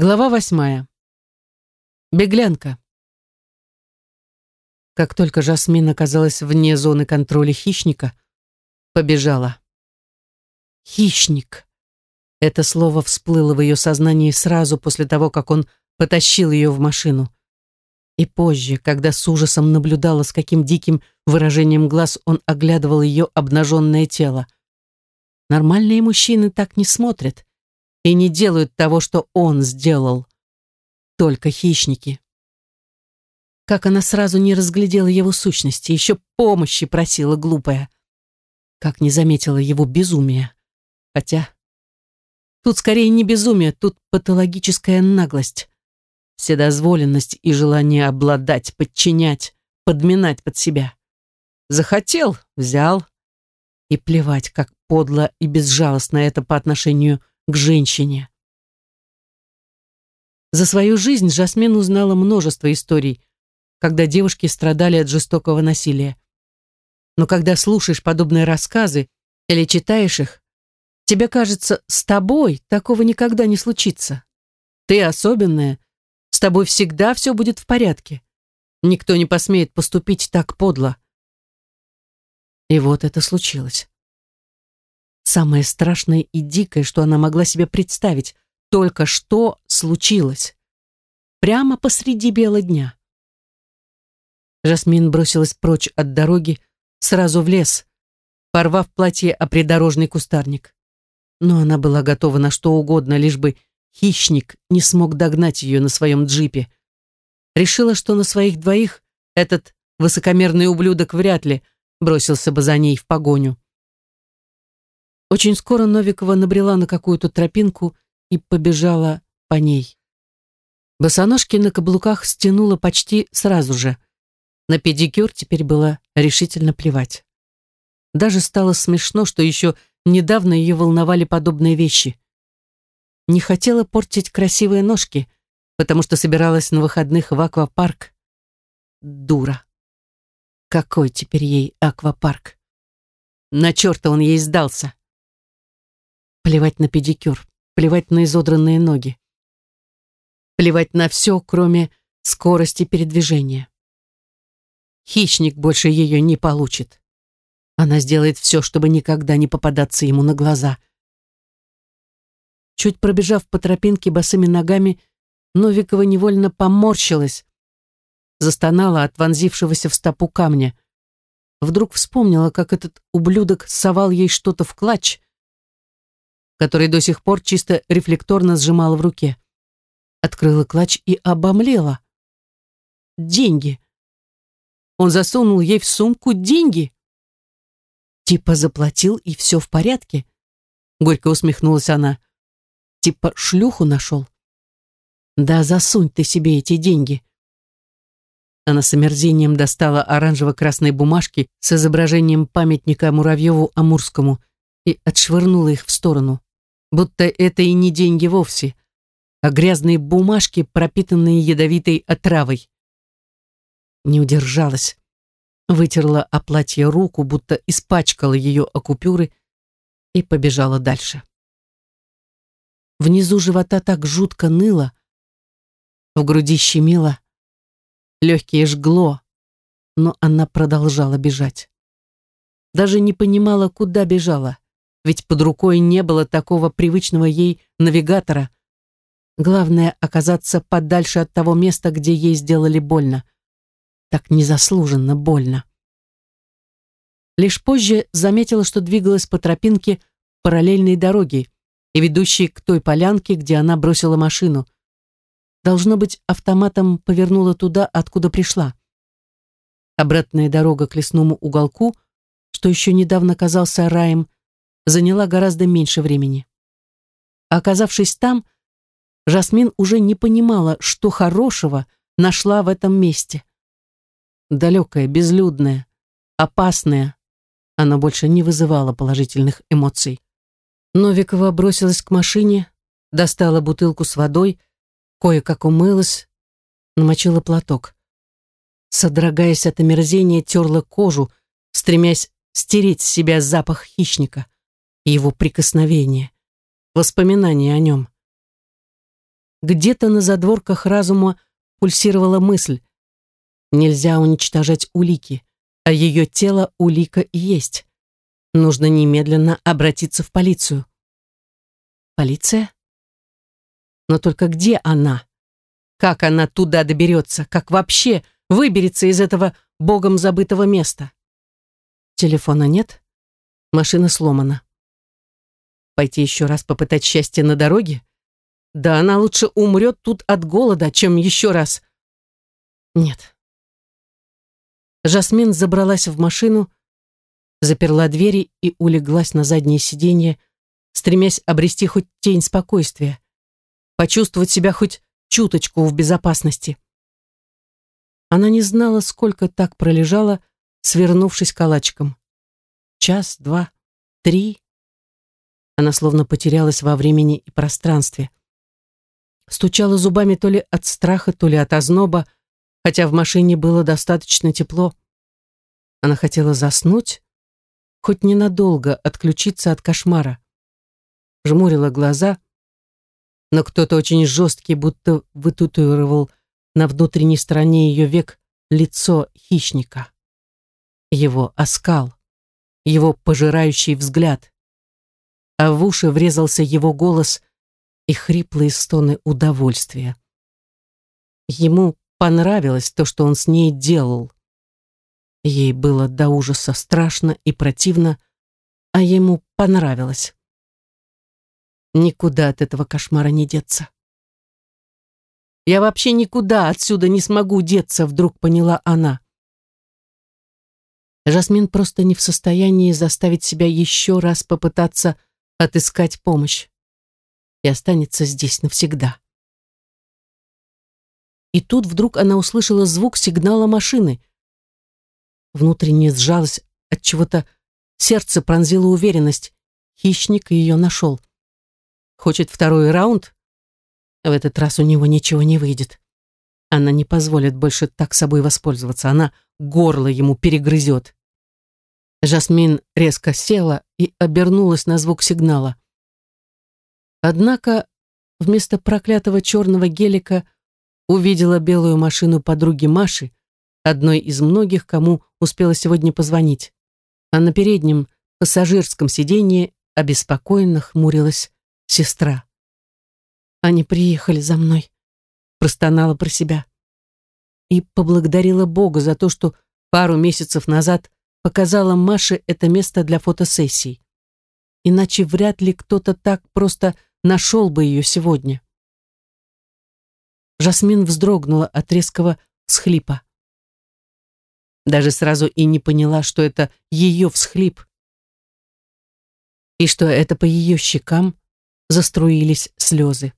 Глава восьмая. Беглянка. Как только Жасмин оказалась вне зоны контроля хищника, побежала. Хищник. Это слово всплыло в ее сознании сразу после того, как он потащил ее в машину. И позже, когда с ужасом наблюдала, с каким диким выражением глаз он оглядывал ее обнаженное тело. Нормальные мужчины так не смотрят и не делают того, что он сделал. Только хищники. Как она сразу не разглядела его сущности, еще помощи просила глупая. Как не заметила его безумие. Хотя тут скорее не безумие, тут патологическая наглость. Вседозволенность и желание обладать, подчинять, подминать под себя. Захотел — взял. И плевать, как подло и безжалостно это по отношению к женщине. За свою жизнь Жасмин узнала множество историй, когда девушки страдали от жестокого насилия. Но когда слушаешь подобные рассказы или читаешь их, тебе кажется, с тобой такого никогда не случится. Ты особенная, с тобой всегда все будет в порядке. Никто не посмеет поступить так подло. И вот это случилось. Самое страшное и дикое, что она могла себе представить, только что случилось. Прямо посреди бела дня. Жасмин бросилась прочь от дороги, сразу в лес, порвав платье о придорожный кустарник. Но она была готова на что угодно, лишь бы хищник не смог догнать ее на своем джипе. Решила, что на своих двоих этот высокомерный ублюдок вряд ли бросился бы за ней в погоню. Очень скоро Новикова набрела на какую-то тропинку и побежала по ней. Босоножки на каблуках стянула почти сразу же. На педикюр теперь было решительно плевать. Даже стало смешно, что еще недавно ее волновали подобные вещи. Не хотела портить красивые ножки, потому что собиралась на выходных в аквапарк. Дура. Какой теперь ей аквапарк? На черта он ей сдался. Плевать на педикюр, плевать на изодранные ноги. Плевать на все, кроме скорости передвижения. Хищник больше ее не получит. Она сделает все, чтобы никогда не попадаться ему на глаза. Чуть пробежав по тропинке босыми ногами, Новикова невольно поморщилась, застонала от вонзившегося в стопу камня. Вдруг вспомнила, как этот ублюдок совал ей что-то в клатч, который до сих пор чисто рефлекторно сжимала в руке. Открыла клатч и обомлела. Деньги. Он засунул ей в сумку деньги. Типа заплатил, и все в порядке. Горько усмехнулась она. Типа шлюху нашел. Да засунь ты себе эти деньги. Она с омерзением достала оранжево-красные бумажки с изображением памятника Муравьеву-Амурскому и отшвырнула их в сторону будто это и не деньги вовсе, а грязные бумажки, пропитанные ядовитой отравой. Не удержалась, вытерла о платье руку, будто испачкала ее о купюры и побежала дальше. Внизу живота так жутко ныло, в груди щемило, легкие жгло, но она продолжала бежать. Даже не понимала, куда бежала ведь под рукой не было такого привычного ей навигатора. Главное — оказаться подальше от того места, где ей сделали больно. Так незаслуженно больно. Лишь позже заметила, что двигалась по тропинке параллельной дороги и ведущей к той полянке, где она бросила машину. Должно быть, автоматом повернула туда, откуда пришла. Обратная дорога к лесному уголку, что еще недавно казался раем, заняла гораздо меньше времени. оказавшись там, Жасмин уже не понимала, что хорошего нашла в этом месте. Далекое, безлюдное, опасное, она больше не вызывала положительных эмоций. Новикова бросилась к машине, достала бутылку с водой, кое-как умылась, намочила платок. Содрогаясь от омерзения, терла кожу, стремясь стереть с себя запах хищника его прикосновение, воспоминания о нем. где-то на задворках разума пульсировала мысль. Нельзя уничтожать улики, а ее тело улика и есть. Нужно немедленно обратиться в полицию. Полиция? Но только где она? Как она туда доберется? Как вообще выберется из этого богом забытого места? Телефона нет, машина сломана. Пойти еще раз попытать счастье на дороге? Да она лучше умрет тут от голода, чем еще раз. Нет. Жасмин забралась в машину, заперла двери и улеглась на заднее сиденье, стремясь обрести хоть тень спокойствия, почувствовать себя хоть чуточку в безопасности. Она не знала, сколько так пролежала, свернувшись калачиком. Час, два, три. Она словно потерялась во времени и пространстве. Стучала зубами то ли от страха, то ли от озноба, хотя в машине было достаточно тепло. Она хотела заснуть, хоть ненадолго отключиться от кошмара. Жмурила глаза, но кто-то очень жесткий будто вытатуировал на внутренней стороне ее век лицо хищника. Его оскал, его пожирающий взгляд. А в уши врезался его голос и хриплые стоны удовольствия. Ему понравилось то, что он с ней делал. Ей было до ужаса страшно и противно, а ему понравилось. Никуда от этого кошмара не деться. Я вообще никуда отсюда не смогу деться, вдруг поняла она. Жасмин просто не в состоянии заставить себя еще раз попытаться отыскать помощь и останется здесь навсегда. И тут вдруг она услышала звук сигнала машины. Внутренне сжалась от чего-то, сердце пронзило уверенность. Хищник ее нашел. Хочет второй раунд? В этот раз у него ничего не выйдет. Она не позволит больше так собой воспользоваться. Она горло ему перегрызет. Жасмин резко села и обернулась на звук сигнала. Однако вместо проклятого черного гелика увидела белую машину подруги Маши, одной из многих, кому успела сегодня позвонить. А на переднем пассажирском сиденье обеспокоенно хмурилась сестра. Они приехали за мной, простонала про себя. И поблагодарила Бога за то, что пару месяцев назад показала Маше это место для фотосессий. Иначе вряд ли кто-то так просто нашел бы ее сегодня. Жасмин вздрогнула от резкого всхлипа. Даже сразу и не поняла, что это ее всхлип. И что это по ее щекам заструились слезы.